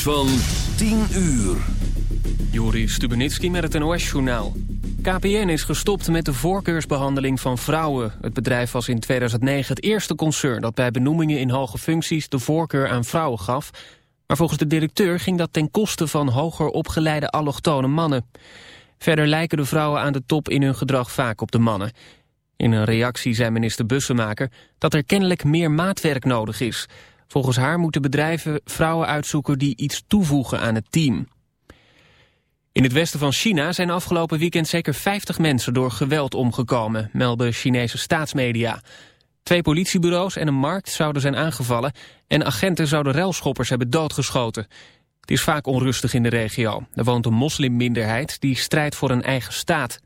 Van 10 uur. Juri Stubenitski met het NOS-journaal. KPN is gestopt met de voorkeursbehandeling van vrouwen. Het bedrijf was in 2009 het eerste concern dat bij benoemingen in hoge functies de voorkeur aan vrouwen gaf. Maar volgens de directeur ging dat ten koste van hoger opgeleide allochtone mannen. Verder lijken de vrouwen aan de top in hun gedrag vaak op de mannen. In een reactie zei minister Bussemaker dat er kennelijk meer maatwerk nodig is. Volgens haar moeten bedrijven vrouwen uitzoeken die iets toevoegen aan het team. In het westen van China zijn afgelopen weekend zeker 50 mensen door geweld omgekomen, melden Chinese staatsmedia. Twee politiebureaus en een markt zouden zijn aangevallen en agenten zouden relschoppers hebben doodgeschoten. Het is vaak onrustig in de regio. Er woont een moslimminderheid die strijdt voor een eigen staat.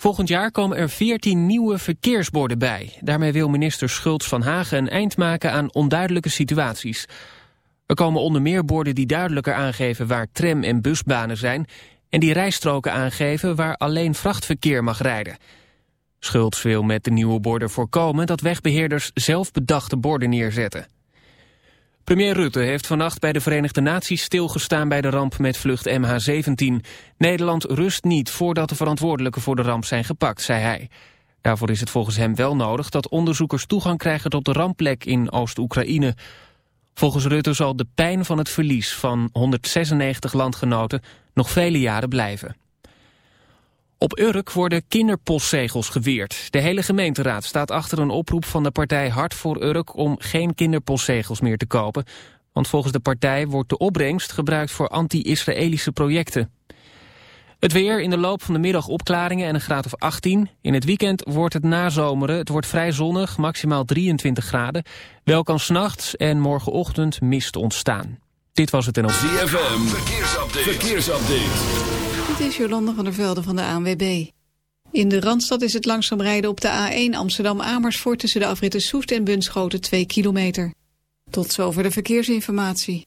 Volgend jaar komen er 14 nieuwe verkeersborden bij. Daarmee wil minister Schultz van Hagen een eind maken aan onduidelijke situaties. Er komen onder meer borden die duidelijker aangeven waar tram- en busbanen zijn... en die rijstroken aangeven waar alleen vrachtverkeer mag rijden. Schultz wil met de nieuwe borden voorkomen dat wegbeheerders zelf bedachte borden neerzetten. Premier Rutte heeft vannacht bij de Verenigde Naties stilgestaan bij de ramp met vlucht MH17. Nederland rust niet voordat de verantwoordelijken voor de ramp zijn gepakt, zei hij. Daarvoor is het volgens hem wel nodig dat onderzoekers toegang krijgen tot de rampplek in Oost-Oekraïne. Volgens Rutte zal de pijn van het verlies van 196 landgenoten nog vele jaren blijven. Op Urk worden kinderpostzegels geweerd. De hele gemeenteraad staat achter een oproep van de partij Hart voor Urk... om geen kinderpostzegels meer te kopen. Want volgens de partij wordt de opbrengst gebruikt voor anti-Israëlische projecten. Het weer in de loop van de middag opklaringen en een graad of 18. In het weekend wordt het nazomeren. Het wordt vrij zonnig, maximaal 23 graden. Wel kan s'nachts en morgenochtend mist ontstaan. Dit was het op. ZFM, verkeersupdate. verkeersupdate. Dit is Jolanda van der Velde van de ANWB. In de Randstad is het langzaam rijden op de A1 Amsterdam-Amersfoort... tussen de afritten Soest en Bunschoten 2 kilometer. Tot zover de verkeersinformatie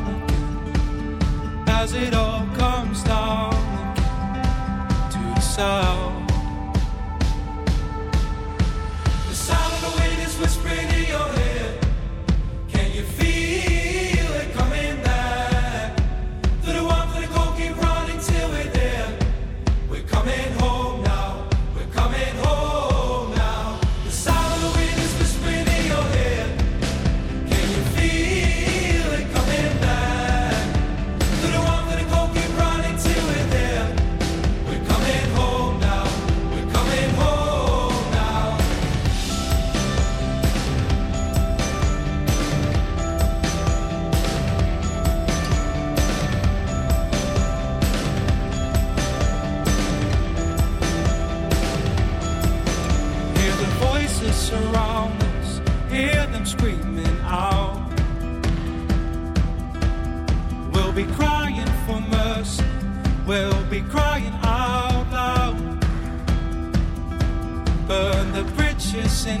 as it all comes down to the sound. The sound of the wind is whispering in your head. be crying out loud. Burn the bridges in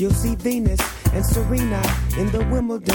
you'll see Venus and Serena in the Wimbledon.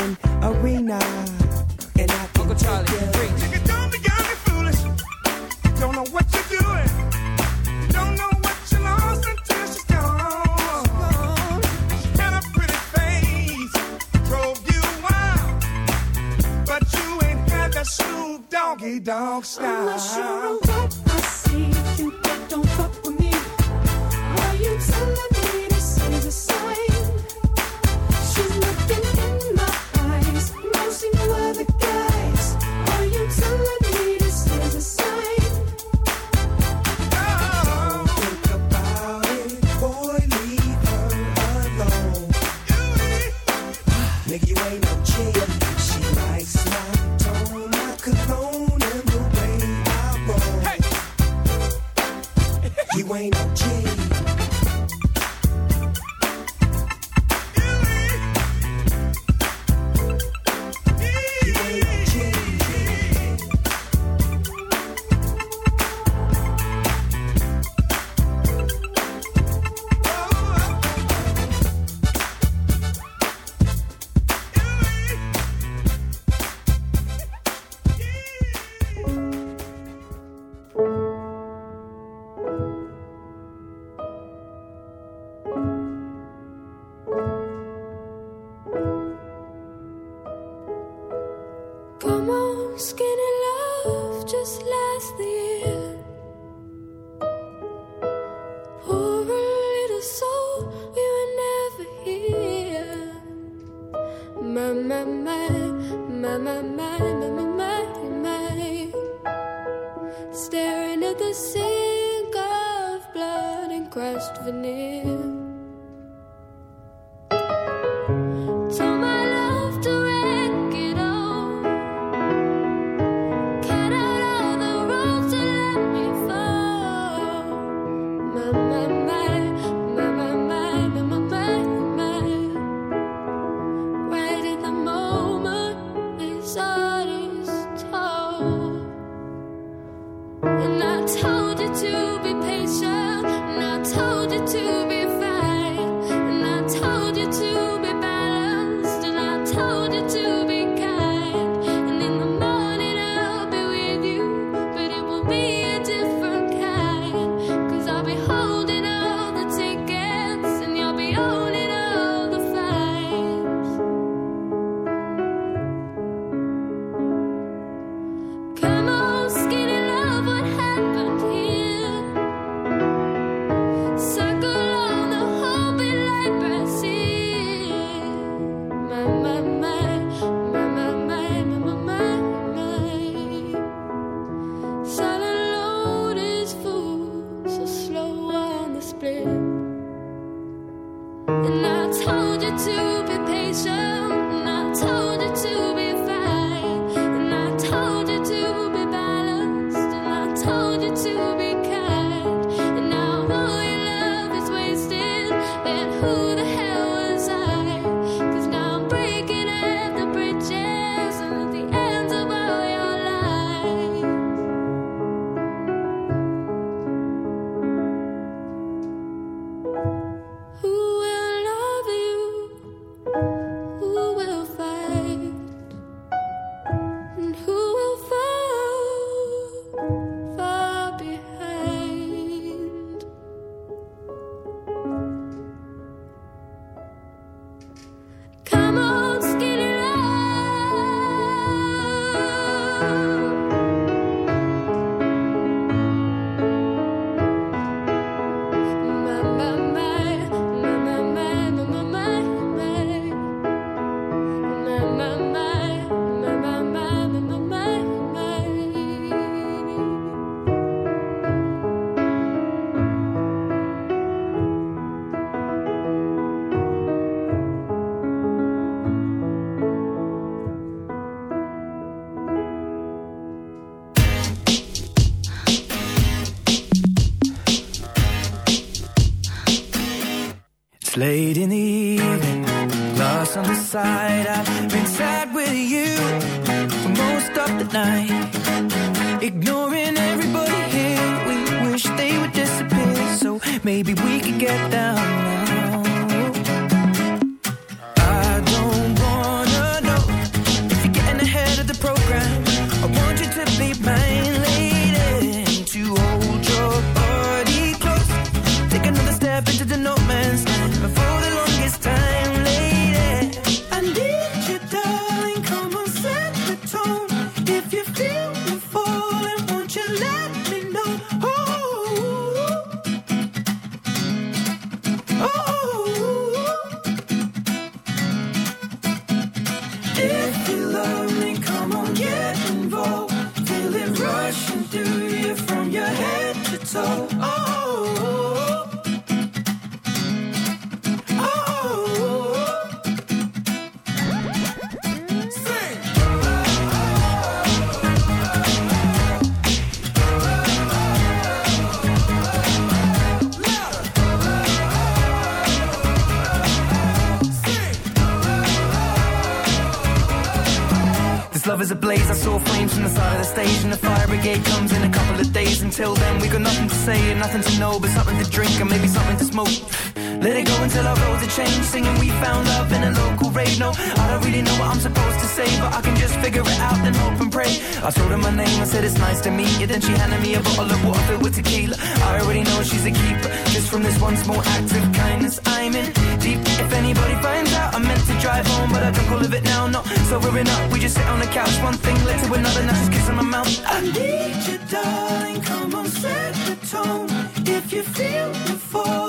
lost on the side. I've been sad with you for most of the night. Ignore you feel me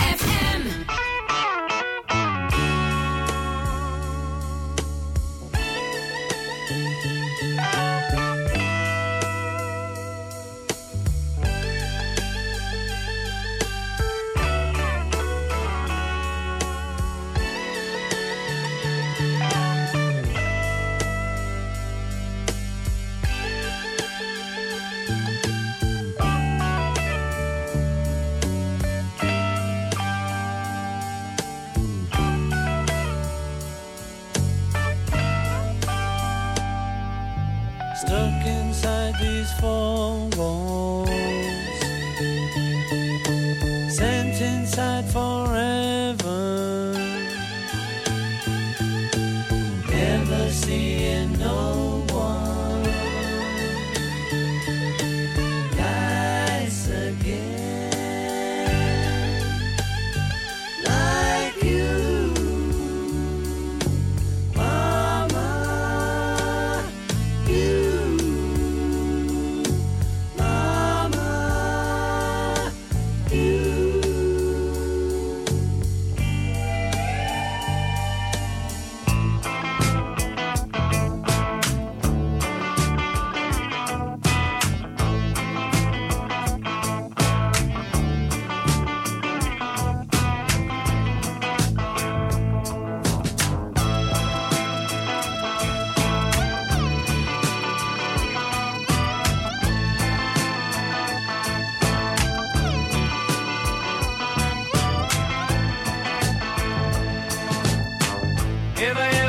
If I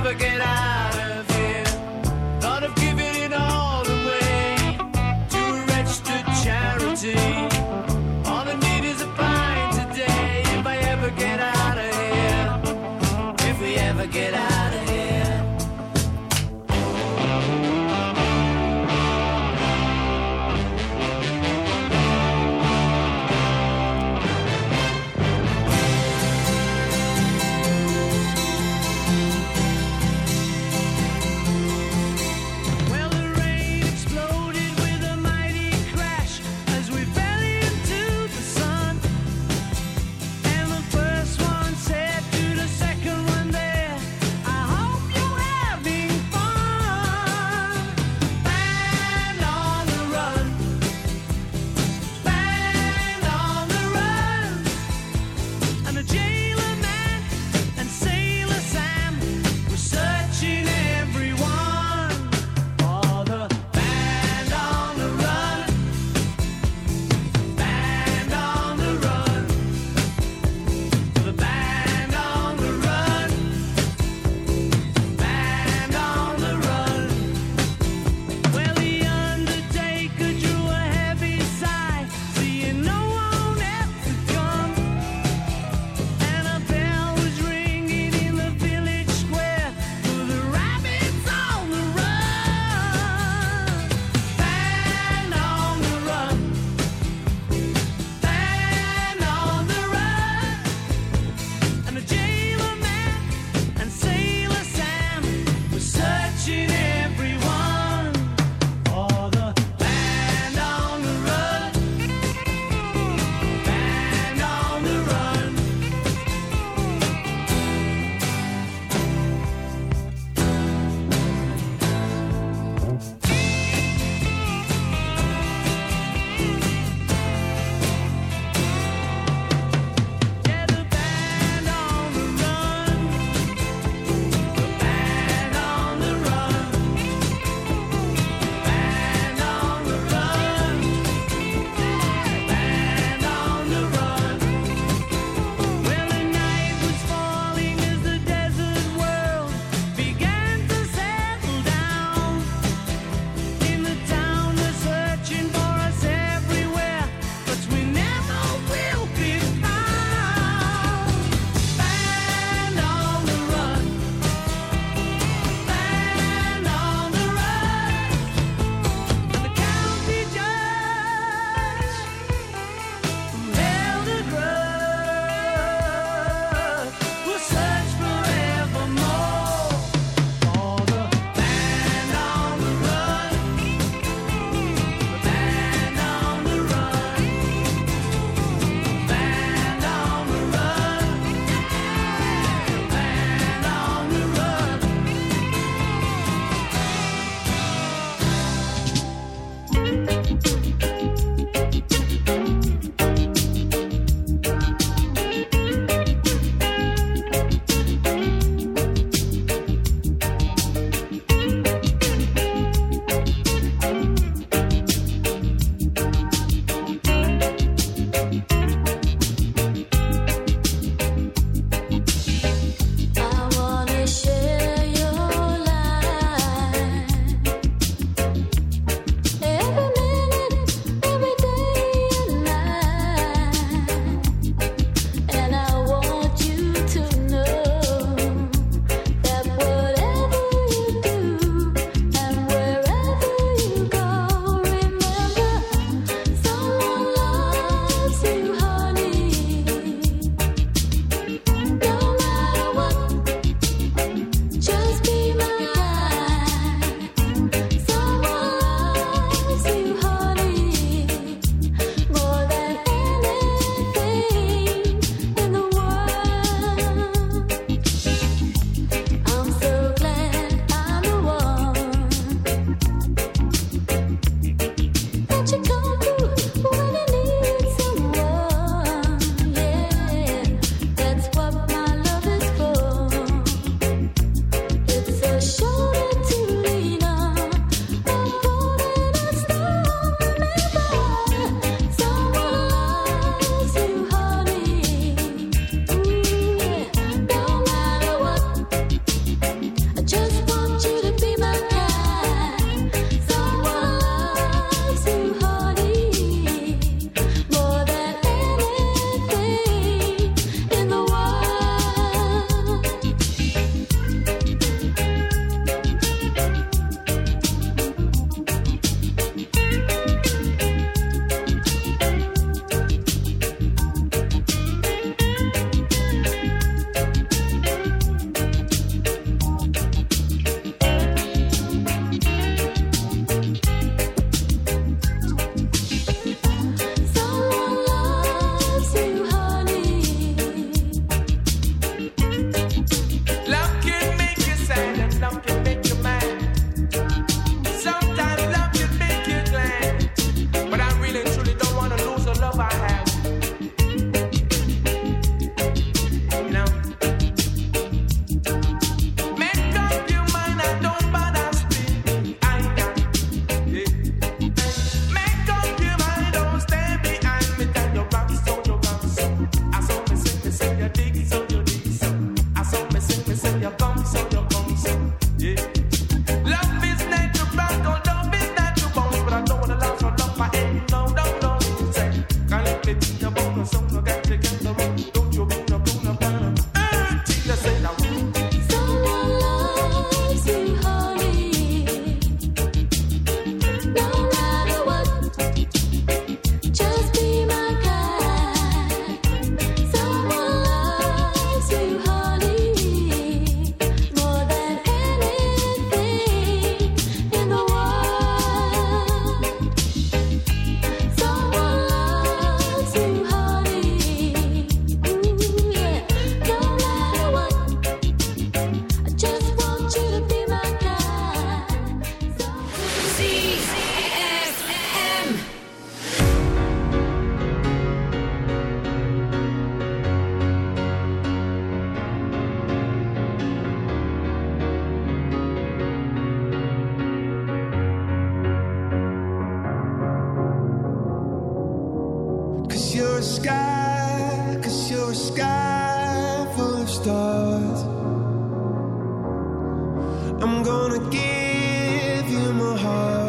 I'm gonna give you my heart.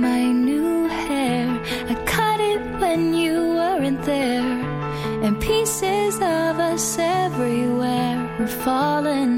my new hair. I cut it when you weren't there, and pieces of us everywhere were falling.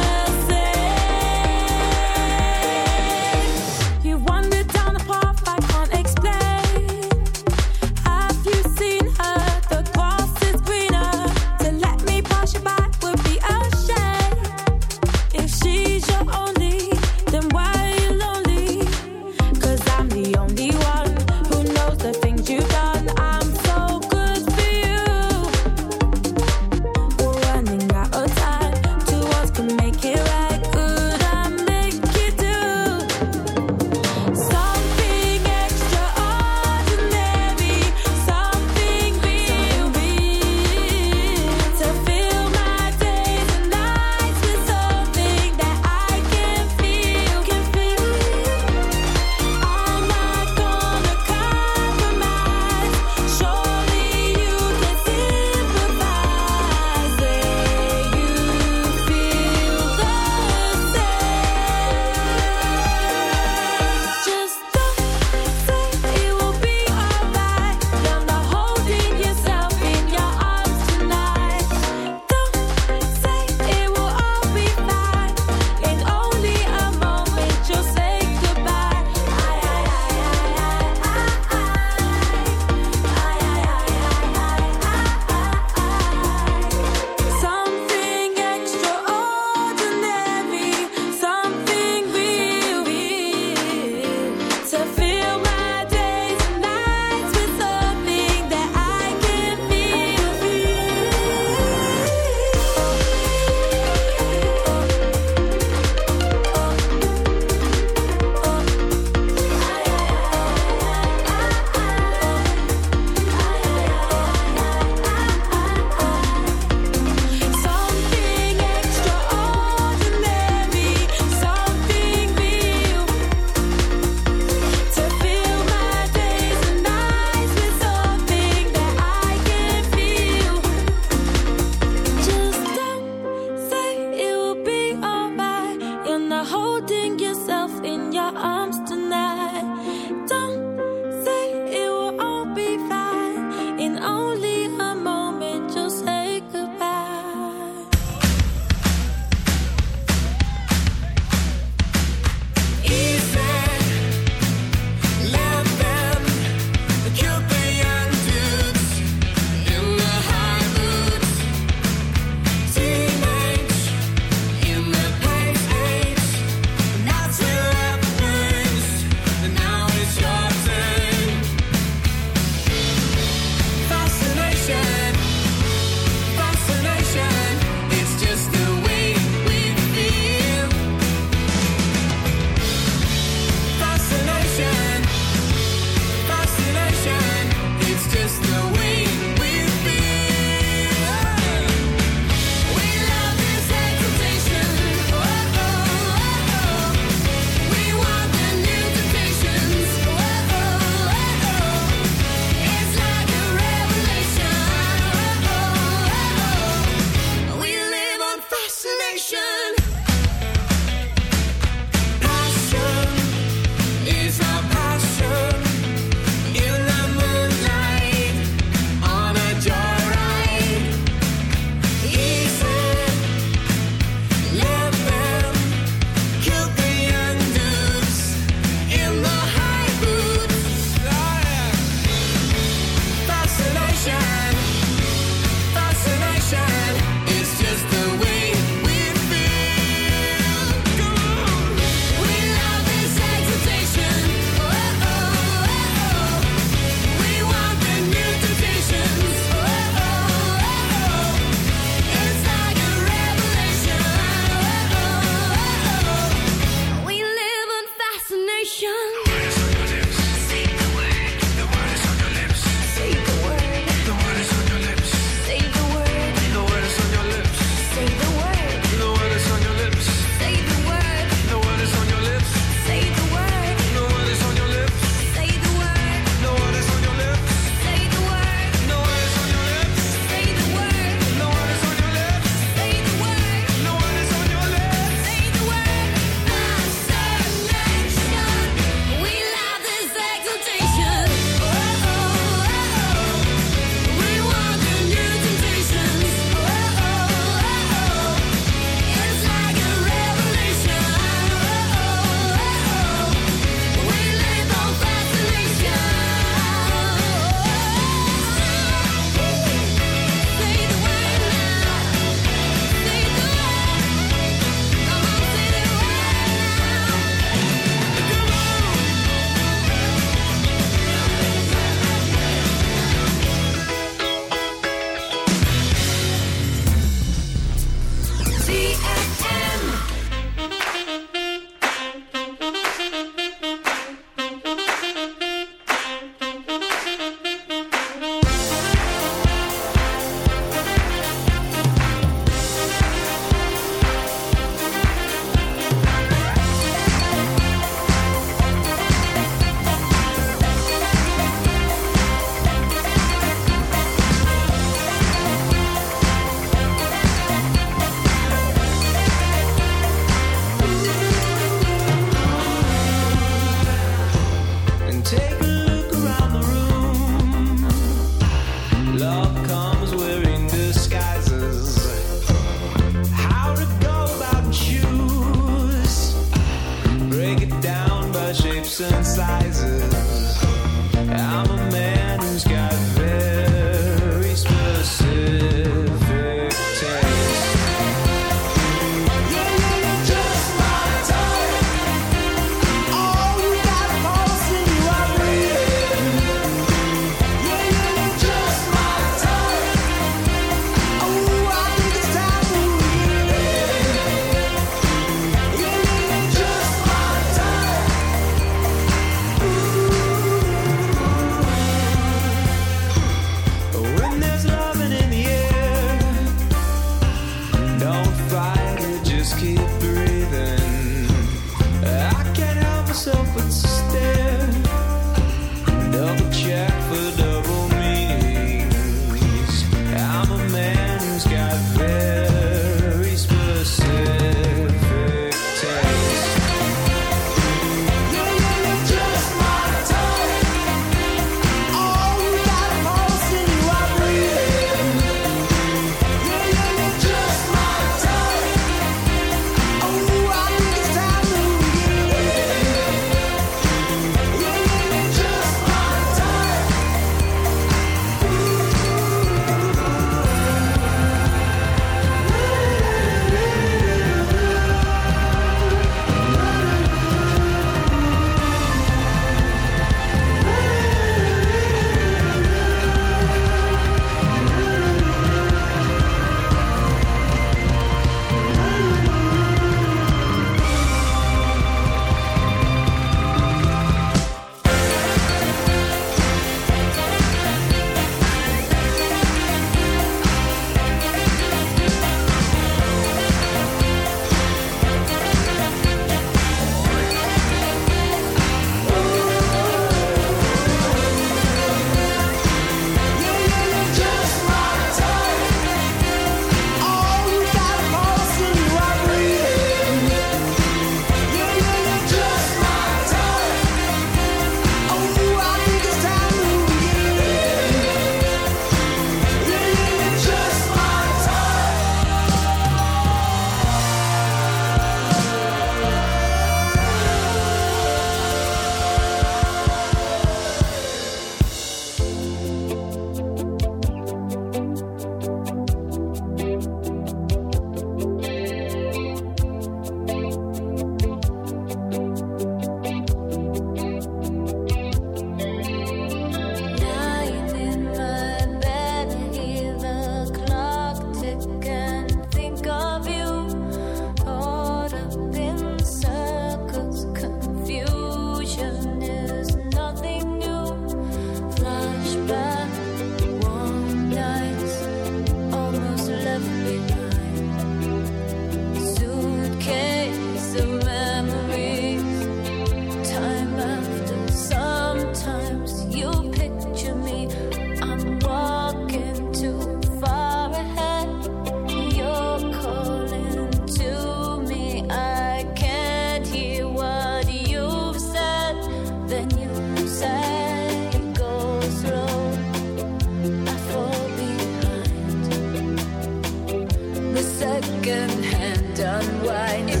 hand unwind.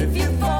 If you fall.